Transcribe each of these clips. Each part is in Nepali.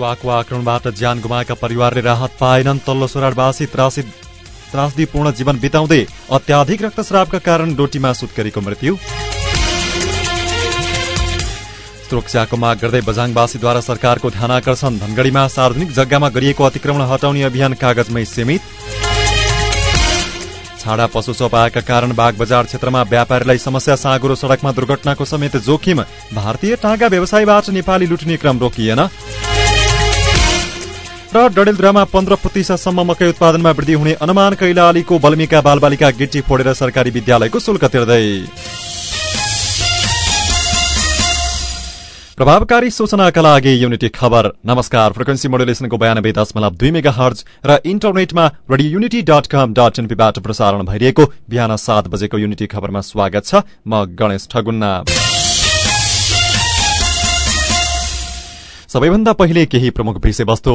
चितुवाको आक्रमणबाट ज्यान गुमाएका परिवारले राहत पाएनन्। तल्लो सोराडवासी त्रासी त्रासदीपूर्ण जीवन बिताउँदै अत्याधिक रक्तस्रावका कारण डोटीमा सुत्केरीको मृत्यु। सुरक्षाको माग गर्दै बझाङवासीद्वारा सरकारको ध्यान आकर्षण धनगढ़ीमा सार्वजनिक जग्गामा गरिएको अतिक्रमण हटाउने अभियान कागजमै सीमित। छाडा पशु चोप आएका कारण बाग बजार क्षेत्रमा व्यापारीलाई समस्या। साँगुरो सड़कमा दुर्घटनाको समेत जोखिम। भारतीय टाँगा व्यवसायबाट नेपाली लुट्ने क्रम रोकिएन। र डडेलधुरामा पन्ध्र प्रतिशतसम्म मकै उत्पादनमा वृद्धि हुने अनुमान कैलालीको बल्मीका बालबालिका गिटी फोडेर सरकारी विद्यालयको शुल्क तिर्दै। प्रभावकारी सूचनाका लागि युनिटी खबर। नमस्कार फ्रिक्वेन्सी मोडुलेसनको बयानब्बे दशमलव दुई मेगा हर्ज र इन्टरनेटमा radio Unity dot com dot एनपीबाट प्रसारण भइरहेको बिहान सात बजेको युनिटी खबरमा स्वागत छ म गणेश ठगुन्ना। सबैभन्दा पहिले केही प्रमुख विषयवस्तु।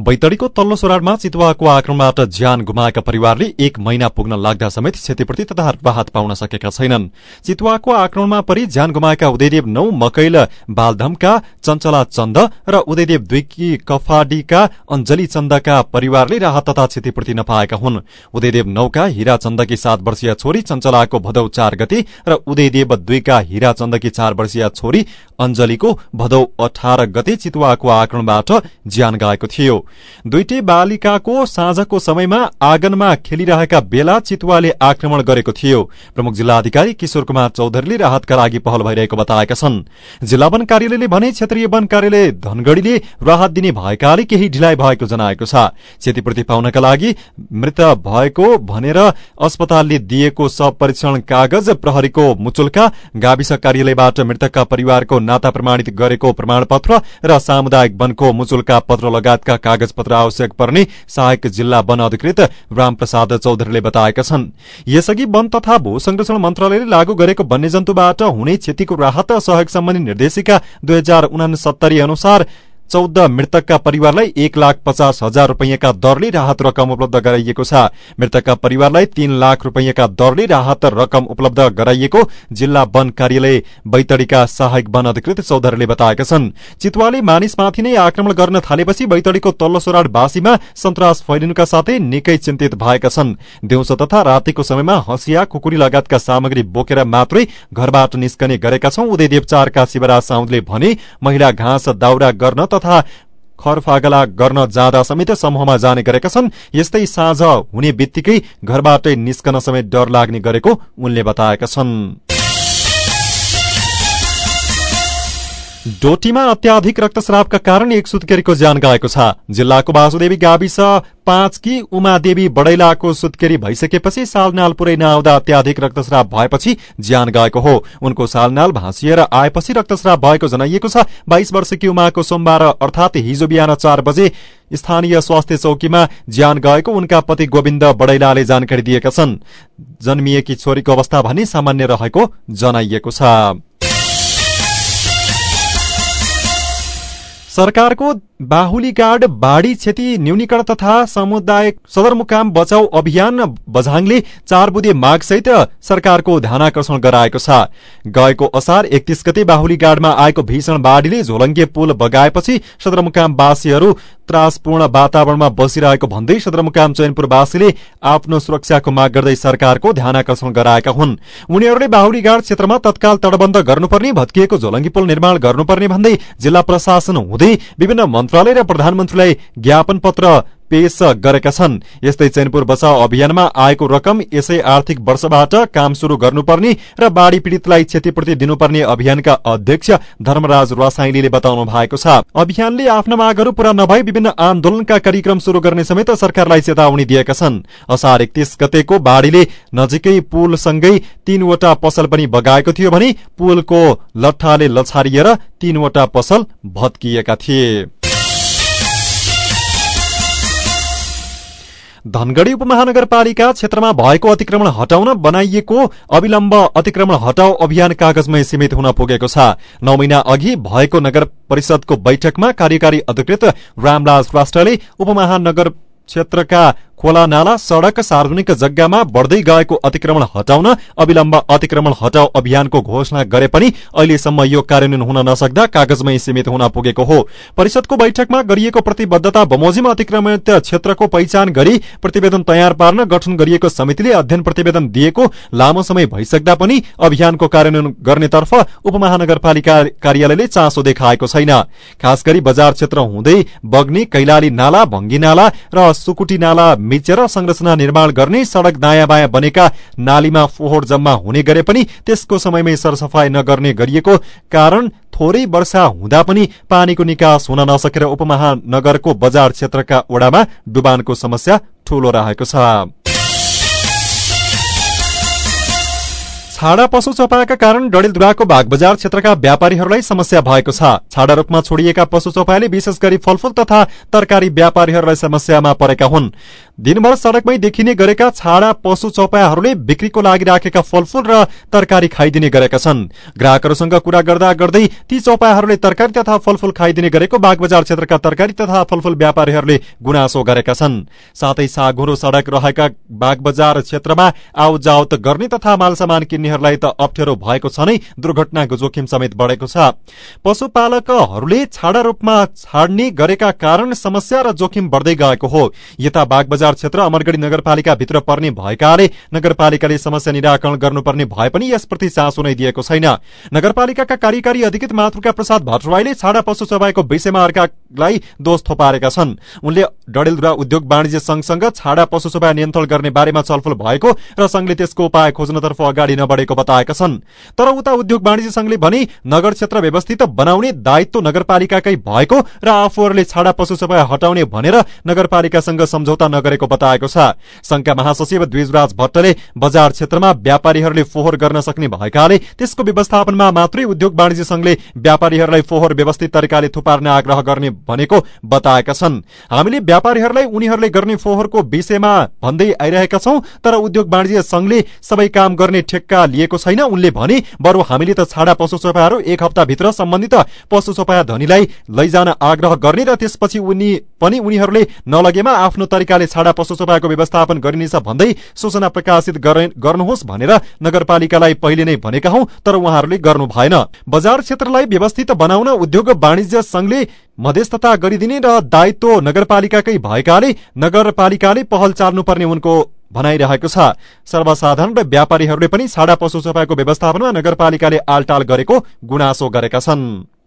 बैतडीको तल्लो सोराडमा चितुवाको आक्रमणबाट ज्यान गुमाएका परिवारले एक महिना पुग्न लाग्दा समेत क्षतिपूर्ति तथा राहत पाउन सकेका छैनन्। चितुवाको आक्रमणमा परि ज्यान गुमाएका उदयदेव नौ मकैल बालधमका चञ्चला चन्द र उदयदेव दुईकी कफाडीका अञ्जली चन्दका परिवारले राहत तथा क्षतिपूर्ति नपाएका हुन्। उदयदेव नौका हीरा चन्दकी सात वर्षीय छोरी चञ्चलाको भदौ चार गते र उदयदेव दुईका हीरा चन्दकी चार वर्षीय छोरी अञ्जलीको भदौ अठार गते चितुवाको आक्रमणबाट ज्यान गएको थियो। दुईटै बालिकाको साँझको समयमा आँगनमा खेलिरहेका बेला चितुवाले आक्रमण गरेको थियो। प्रमुख जिल्ला अधिकारी किशोर कुमार चौधरीले राहतका लागि पहल भइरहेको बताएका छन्। जिल्ला वन कार्यालयले भने क्षेत्रीय वन कार्यालय धनगढ़ीले राहत दिने भएकाले केही ढिलाइ भएको जनाएको छ। क्षतिपूर्ति पाउनका लागि मृत भएको भनेर अस्पतालले दिएको परीक्षण कागज प्रहरीको मुचुल्का गाविस कार्यालयबाट मृतकका परिवारको नाता प्रमाणित गरेको प्रमाणपत्र र सामुदायिक वनको मुचुल्का पत्र लगायतका कागज पत्र आवश्यक पर्ने सहायक जिल्ला वन अधिकृत रामप्रसाद चौधरीले बताएका छन्। यसअघि वन तथा भू संरक्षण मन्त्रालयले लागू गरेको वन्यजन्तुबाट हुने क्षतिको राहत सहयोग सम्बन्धी निर्देशिका दुई अनुसार चौध मृतकका परिवारलाई एक लाख पचास हजार रूपियाँका दरले राहत रकम उपलब्ध गराइएको छ। मृतकका परिवारलाई तीन लाख रूपियाँका दरले राहत रकम उपलब्ध गराइएको जिल्ला वन कार्यालय बैतडीका सहायक वन अधिकृत चौधरीले बताएका छन्। चितुवाले मानिसमाथि नै आक्रमण गर्न थालेपछि बैतडीको तल्लो सोराडवासीमा सन्तास फैलिनुका साथै निकै चिन्तित भएका छन्। दिउँसो तथा रातिको समयमा हँसिया कुकुरी लगायतका सामग्री बोकेर मात्रै घरबाट निस्कने गरेका छौं। उदयदेव चारका शिवराज साउदले भने महिला घाँस दाउरा गर्न तथा खरफागला गर्न जाँदा समेत समूहमा जाने गरेका छन्। यस्तै साँझ हुने बित्तिकै घरबाटै निस्कन समेत डर लाग्ने गरेको उनले बताएका छन्। डोटीमा अत्याधिक रक्तस्रावका कारण एक सुत्केरीको ज्यान गएको छ। जिल्लाको वासुदेवी गाविस पाँचकी उमादेवी बडैलाको सुत्केरी भइसकेपछि सालनाल पुरै नआउँदा अत्याधिक रक्तस्राव भएपछि ज्यान गएको हो। उनको सालनाल भाँसिएर आएपछि रक्तस्राव भएको जनाइएको छ। बाइस वर्षकी उमाको सोमबार अर्थात हिजो बिहान चार बजे स्थानीय स्वास्थ्य चौकीमा ज्यान गएको उनका पति गोविन्द बडैलाले जानकारी दिएका छन्। जन्मिएकी छोरीको अवस्था भने सामान्य रहेको जनाइएको छ। सरकारको बाहुलीगाड बाढ़ी क्षति न्यूनीकरण तथा समुदाय सदरमुकाम बचाउ अभियान बझाङले चार बुधे मागसहित सरकारको ध्यानकर्षण गराएको छ। गएको असार एकतीस गते बाहुलीगाडमा आएको भीषण बाढ़ीले झोलङ्गे पुल बगाएपछि सदरमुकामवासीहरू त्रासपूर्ण वातावरणमा बसिरहेको भन्दै सदरमुकाम चैनपुरवासीले आफ्नो सुरक्षाको माग गर्दै सरकारको ध्यानकर्षण गराएका हुन्। उनीहरूले बाहुलीगाड क्षेत्रमा तत्काल तटबन्ध गर्नुपर्ने भत्किएको झोलङ्गी पुल निर्माण गर्नुपर्ने भन्दै जिल्ला प्रशासन हुँदै विभिन्न मन्त्रालय र प्रधानमन्त्रीलाई ज्ञापन पत्र पेश गरेका छन्। यस्तै चैनपुर बचाव अभियानमा आएको रकम यसै आर्थिक वर्षबाट काम शुरू गर्नुपर्ने र बाढ़ी पीड़ितलाई क्षतिपूर्ति दिनुपर्ने अभियानका अध्यक्ष धर्मराज रसाइलीले बताउनु भएको छ। अभियानले आफ्ना मागहरू पूरा नभई विभिन्न आन्दोलनका कार्यक्रम शुरू गर्ने समेत सरकारलाई चेतावनी दिएका छन्। असार एकतीस गतेको बाढ़ीले नजिकै पुलसँगै तीनवटा पसल पनि बगाएको थियो भने पुलको लट्ठाले लछारिएर तीनवटा पसल भत्किएका थिए। धनगढ़ी उपमहानगरपालिका क्षेत्रमा भएको अतिक्रमण हटाउन बनाइएको अविलम्ब अतिक्रमण हटाउ अभियान कागजमै सीमित हुन पुगेको छ। नौ महिना अघि भएको नगर परिषदको बैठकमा कार्यकारी अधिकृत रामलाल श्रेष्ठले उपमहानगर क्षेत्रका खोला नाला सड़क सार्वजनिक जग्गामा बढ़दै गएको अतिक्रमण हटाउन अविलम्ब अतिक्रमण हटाउ अभियानको घोषणा गरे पनि अहिलेसम्म यो कार्यान्वयन हुन नसक्दा कागजमै सीमित हुन पुगेको हो। परिषदको बैठकमा गरिएको प्रतिबद्धता बमोजिम अतिक्रमित क्षेत्रको पहिचान गरी प्रतिवेदन तयार पार्न गठन गरिएको समितिले अध्ययन प्रतिवेदन दिएको लामो समय भइसक्दा पनि अभियानको कार्यान्वयन गर्नेतर्फ उपमहानगरपालिका कार्यालयले चासो देखाएको छैन। खास गरी बजार क्षेत्र हुँदै बग्ने कैलाली नाला भंगी नाला र सुकुटी नाला मिचेर संरचना निर्माण गर्ने सड़क दायाँ बायाँ बनेका नालीमा फोहोर जम्मा हुने गरे पनि त्यसको समयमै सरसफाई नगर्ने गरिएको कारण थोरै वर्षा हुँदा पनि पानीको निकास हुन नसकेर उपमहानगरको बजार क्षेत्रका ओडामा डुबानको समस्या ठूलो रहेको छ। छाडा पशु चौपायाका कारण डडेलधुराको बागबजार क्षेत्रका व्यापारीहरूलाई समस्या भएको छ। छाडा रूपमा छोडिएका पशु चौपायाले विशेष गरी फलफूल तथा तरकारी व्यापारीहरूलाई समस्यामा परेका हुन्। दिनभर सड़कमै देखिने गरेका छाडा पशु चौपायाहरूले बिक्रीको लागि राखेका फलफूल र तरकारी खाइदिने गरेका छन्। ग्राहकहरूसँग कुरा गर्दा गर्दै ती चौपायाहरूले तरकारी तथा फलफूल खाइदिने गरेको बागबजार क्षेत्रका तरकारी तथा फलफूल व्यापारीहरूले गुनासो गरेका छन्। साथै सागुरो सड़क रहेका बागबजार क्षेत्रमा आवजावत गर्ने तथा मालसामान किन्नेहरूलाई त अप्ठ्यारो भएको छ नै दुर्घटनाको जोखिम समेत बढ़ेको छ। पशुपालकहरूले छाडा रूपमा छाड्ने गरेका कारण समस्या र जोखिम बढ़दै गएको हो। यता बागबजार क्षेत्र अमरगढ़ी नगरपालिका भित्र पर्ने भएकाले नगरपालिकाले समस्या निराकरण गर्नुपर्ने भए पनि यसप्रति चासो नै दिएको छैन। नगरपालिकाका कार्यकारी अधिकृत मातृका प्रसाद भट्टराईले छाडा पशु सभाको विषयमा अर्कालाई दोष थोपारेका छन्। उनले डडेलधुरा उद्योग वाणिज्य संघसँग छाडा पशु सभा नियन्त्रण गर्ने बारेमा छलफल भएको र संघले त्यसको उपाय खोज्नतर्फ अगाडि नबढेको बताएका छन्। तर उता उद्योग वाणिज्य संघले भने नगर क्षेत्र व्यवस्थित बनाउने दायित्व नगरपालिकाकै भएको र आफूहरूले छाडा पशु सभा हटाउने भनेर नगरपालिकासँग सम्झौता नगरेको गरेको बताएको छ। संघका महासचिव द्विजराज भट्टले बजार क्षेत्रमा व्यापारीहरूले फोहोर गर्न सक्ने भएकाले त्यसको व्यवस्थापनमा मात्रै उद्योग वाणिज्य संघले व्यापारीहरूलाई फोहोर व्यवस्थित तरिकाले थुपार्न आग्रह गर्ने भनेको बताएका छन्। हामीले व्यापारीहरूलाई उनीहरूले गर्ने फोहोरको विषयमा भन्दै आइरहेका छौं तर उद्योग वाणिज्य संघले सबै काम गर्ने ठेक्का लिएको छैन। उनले भने बरु हामीले त छाडा पशु चोपाहरू एक हप्ताभित्र सम्बन्धित पशु चोपाया धनीलाई लैजान आग्रह गर्ने र त्यसपछि उनी पनि उनीहरूले नलगेमा आफ्नो तरिकाले छाडा पशु सभाको व्यवस्थापन गरिनेछ भन्दै सूचना प्रकाशित गर्नुहोस् भनेर नगरपालिकालाई पहिले नै भनेका हौ तर उहाँहरूले गर्नु भएन। बजार क्षेत्रलाई व्यवस्थित बनाउन उद्योग वाणिज्य संघले मध्यस्थता गरिदिने र दायित्व नगरपालिकाकै भएकाले नगरपालिकाले पहल चाल्नुपर्ने उनको भनाइरहेको छ। सर्वसाधारण र व्यापारीहरूले पनि छाडा पशु सफाको व्यवस्थापनमा नगरपालिकाले आलटाल गरेको गुनासो गरेका छन्।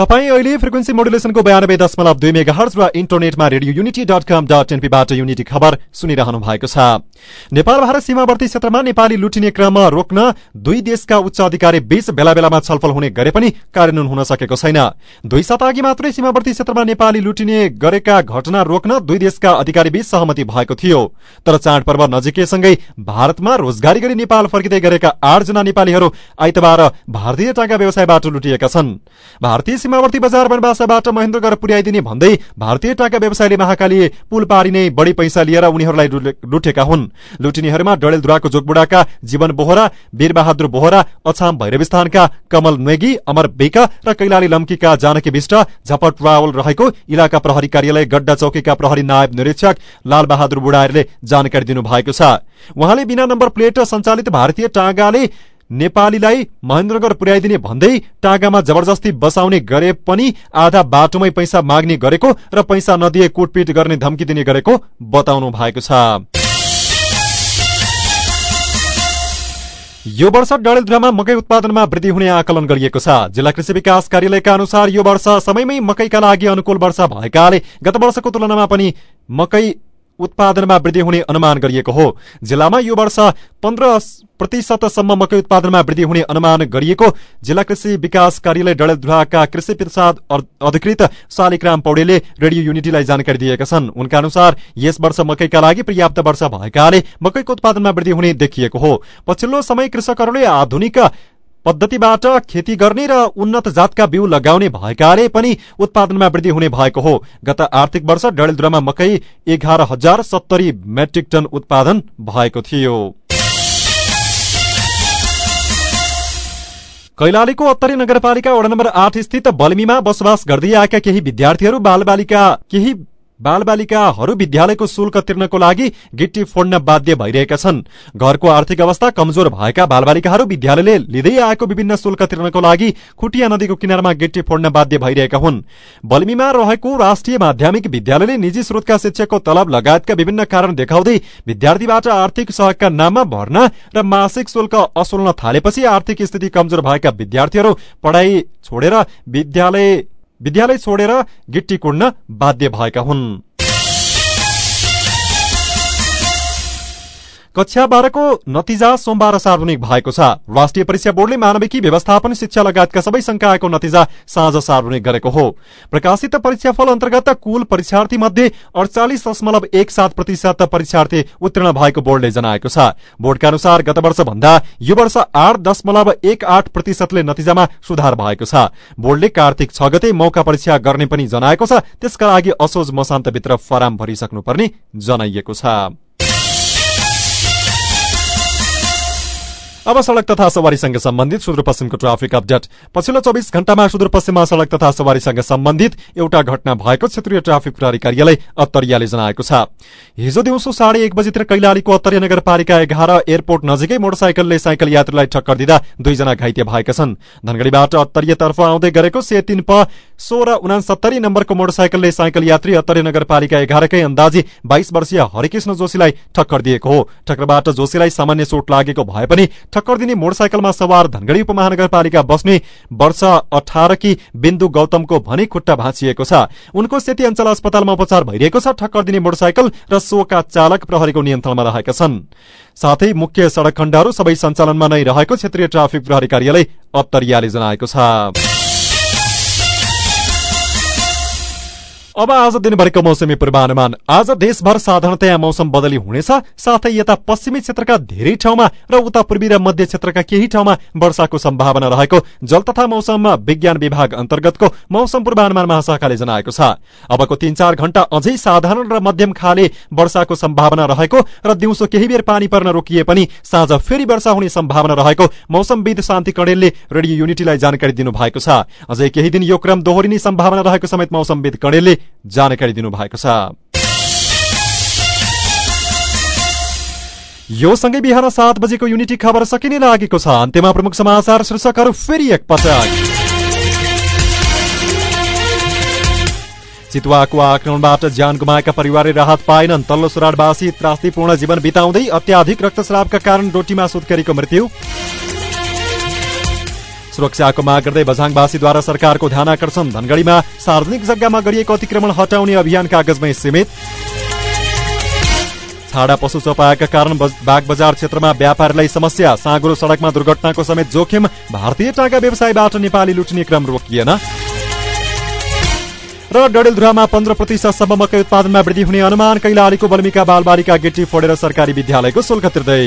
तपाईँ अहिले फ्रिक्वेन्सी मोडुलेसनको बयानब्बे दशमलव दुई मेगा हर्ज र इन्टरनेटमा radio Unity dot com dot एनपीबाट unity खबर सुनिरहनु भएको छ। नेपाल भारत सीमावर्ती क्षेत्रमा नेपाली लुटिने क्रम रोक्न दुई देशका उच्च अधिकारी बीच बेला बेलामा छलफल हुने गरे पनि कार्यान्वयन हुन सकेको छैन। दुई अघि मात्रै सीमावर्ती क्षेत्रमा नेपाली लुटिने गरेका घटना रोक्न दुई देशका अधिकारी बीच सहमति भएको थियो। तर चाडपर्व नजिकैसँगै भारतमा रोजगारी गरी नेपाल फर्किँदै गरेका आठजना नेपालीहरू आइतबार भारतीय टाका व्यवसायबाट लुटिएका छन्। भारतीय सीमावर्ती बजार बनबासाबाट महेन्द्रगढ़ पुर्याइदिने भन्दै भारतीय टाका व्यवसायले महाकाली पुल पारी नै बढी पैसा लिएर उनीहरूलाई लुटेका हुन्। लुटिनेहरूमा डडेलधुराको जोगबुडाका जीवन बोहरा वीरबहादुर बोहरा अछाम भैरवस्थानका कमल नेगी अमर बेका र कैलाली लम्कीका जानकी विष्ट झपट रावल रहेको इलाका प्रहरी कार्यालय गड्डा चौकीका प्रहरी नायब निरीक्षक लालबहादुर बुढायरले जानकारी दिनुभएको छ। उहाँले बिना नम्बर प्लेट सञ्चालित भारतीय टागाले नेपालीलाई महेन्द्रनगर पुर्याइदिने भन्दै टागामा जबरजस्ती बसाउने गरे पनि आधा बाटोमै पैसा माग्ने गरेको र पैसा नदिए कुटपिट गर्ने धम्की दिने गरेको बताउनु भएको छ। यो वर्ष डडेलधुरामा मकै उत्पादनमा वृद्धि हुने आकलन गरिएको छ। जिल्ला कृषि विकास कार्यालयका अनुसार यो वर्ष समयमै मकैका लागि अनुकूल वर्षा भएकाले गत वर्षको तुलनामा पनि मकै उत्पादनमा वृद्धि हुने अनुमान गरिएको हो। जिल्लामा यो वर्ष पन्ध्र प्रतिशतसम्म मकै उत्पादनमा वृद्धि हुने अनुमान गरिएको जिल्ला कृषि विकास कार्यालय डडेलधुराका कृषि प्रसाद अधिकृत शालिग्राम पौडेलले रेडियो युनिटीलाई जानकारी दिएका छन्। उनका अनुसार यस वर्ष मकैका लागि पर्याप्त वर्षा भएकाले मकैको उत्पादनमा वृद्धि हुने देखिएको हो। पछिल्लो समय कृषकहरूले आधुनिक पद्धतिबाट खेती गर्ने र उन्नत जातका बिउ लगाउने भएकाले पनि उत्पादनमा वृद्धि हुने भएको हो। गत आर्थिक वर्ष डडेलधुरामा मकै एघार हजार सत्तरी मेट्रिक टन उत्पादन भएको थियो। कैलालीको अत्तरी नगरपालिका वडा नम्बर आठ स्थित बल्मीमा बसोबास गर्दै आएका केही विद्यार्थीहरू बालबालिका केही बालबालिकाहरू विद्यालयको शुल्क तिर्नको लागि गिट्टी फोड्न बाध्य भइरहेका छन्। घरको आर्थिक अवस्था कमजोर भएका बालबालिकाहरू विद्यालयले लिँदै आएको विभिन्न शुल्क तिर्नको लागि खुटिया नदीको किनारमा गिट्टी फोड्न बाध्य भइरहेका हुन्। बल्मीमा रहेको राष्ट्रिय माध्यमिक विद्यालयले निजी स्रोतका शिक्षकको तलब लगायतका विभिन्न कारण देखाउँदै विद्यार्थीबाट आर्थिक सहयोगका नाममा भर्ना र मासिक शुल्क असुल्न थालेपछि आर्थिक स्थिति कमजोर भएका विद्यार्थीहरू पढाइ छोडेर विद्यालय विद्यालय छोडेर गिट्टी कुड्न बाध्य भएका हुन्। कक्षा बाह्रको नतिजा सोमबार सार्वजनिक भएको छ। राष्ट्रिय परीक्षा बोर्डले मानविकी व्यवस्थापन शिक्षा लगायतका सबै संकायको नतिजा साँझ सार्वजनिक गरेको हो। प्रकाशित परीक्षाफल अन्तर्गत कुल परीक्षार्थी मध्ये अडचालिस दशमलव एक सात प्रतिशत परीक्षार्थी उत्तीर्ण भएको बोर्डले जनाएको छ। बोर्डका अनुसार गत वर्ष भन्दा यो वर्ष आठ दशमलव एक आठ प्रतिशतले नतिजामा सुधार भएको छ। बोर्डले कार्तिक छ गते मौका परीक्षा गर्ने पनि जनाएको छ। त्यसका लागि असोज मसान्तभित्र फराम भरिसक्नुपर्ने जनाइएको छ। अब सड़क तथा सवारीसँग सम्बन्धित सुदूरपश्चिमको ट्राफिक अपडेट। पछिल्लो चौबिस घण्टामा सुदूरपश्चिममा सड़क तथा सवारीसँग सम्बन्धित एउटा घटना भएको क्षेत्रीय ट्राफिक प्रहरी कार्यालय अत्तरियाले जनाएको छ। हिजो दिउँसो साढे एक बजीतिर कैलालीको अत्तरिया नगरपालिका एघार एयरपोर्ट नजिकै मोटरसाइकलले साइकल यात्रीलाई ठक्कर दिँदा दुईजना घाइते भएका छन्। धनगढ़ीबाट अत्तरियातर्फ आउँदै गरेको से तीन प सोह्र उनासत्तरी नम्बरको मोटरसाइकलले साइकल यात्री अत्तरी नगरपालिका एघारकै अन्दाजी बाइस वर्षीय हरिकृष्ण जोशीलाई ठक्कर दिएको हो। ठक्करबाट जोशीलाई सामान्य चोट लागेको भए पनि ठक्कर दिने मोटरसाइकलमा सवार धनगढ़ी उपमहानगरपालिका बस्ने वर्ष अठारकी बिन्दु गौतमको भनी खुट्टा भाँचिएको छ। उनको सेती अञ्चल अस्पतालमा उपचार भइरहेको छ। ठक्कर दिने मोटरसाइकल र सोका चालक प्रहरीको नियन्त्रणमा रहेका छन्। साथै मुख्य सड़क खण्डहरू सबै सञ्चालनमा नै रहेको क्षेत्रीय ट्राफिक प्रहरी कार्यालय अत्तरियाले जनाएको छ। अब आज दिनभरिको मौसमी पूर्वानुमान। आज देशभर साधारणतया मौसम बदली हुनेछ साथै यता पश्चिमी क्षेत्रका धेरै ठाउँमा र उता पूर्वी र मध्य क्षेत्रका केही ठाउँमा वर्षाको सम्भावना रहेको जल तथा मौसम विज्ञान विभाग अन्तर्गतको मौसम पूर्वानुमान महाशाखाले जनाएको छ। अबको तीन चार घण्टा अझै साधारण र मध्यम खाले वर्षाको सम्भावना रहेको र दिउँसो केही बेर पानी पर्न रोकिए पनि साँझ फेरि वर्षा हुने सम्भावना रहेको मौसमविद शान्ति कणेलले रेडियो युनिटीलाई जानकारी दिनुभएको छ। अझै केही दिन यो क्रम दोहोरिने सम्भावना रहेको समेत मौसमविद कणेलले जानकारी दिनुभएको छ। यो सँगै बिहान सात बजेको युनिटी खबर सकिने लागेको छ। अन्त्यमा प्रमुख समाचार शीर्षकहरू फेरि एकपटक। चितुवाको आक्रमणबाट ज्यान गुमाएका परिवारले राहत पाएनन्। तल्लो सुराडवासी त्रास्तीपूर्ण जीवन बिताउँदै अत्याधिक रक्तस्रावका कारण डोटीमा सुत्केरीको मृत्यु। सुरक्षाको माग गर्दै बझाङवासीद्वारा सरकारको ध्यान आकर्षण। धनगढ़ीमा सार्वजनिक जग्गामा गरिएको अतिक्रमण हटाउने अभियान कागजमै सीमित। छाडा पशु चपाएका कारण बाग बजार क्षेत्रमा व्यापारीलाई समस्या। साँगुरो सड़कमा दुर्घटनाको समेत जोखिम। भारतीय टाका व्यवसायबाट नेपाली लुट्ने क्रम रोकिएन। र डडेलधुरामा पन्ध्र प्रतिशतसम्म मकै उत्पादनमा वृद्धि हुने अनुमान। कैलालीको बल्मीका बालबालिका गेटी फोडेर सरकारी विद्यालयको शुल्क तिर्दै।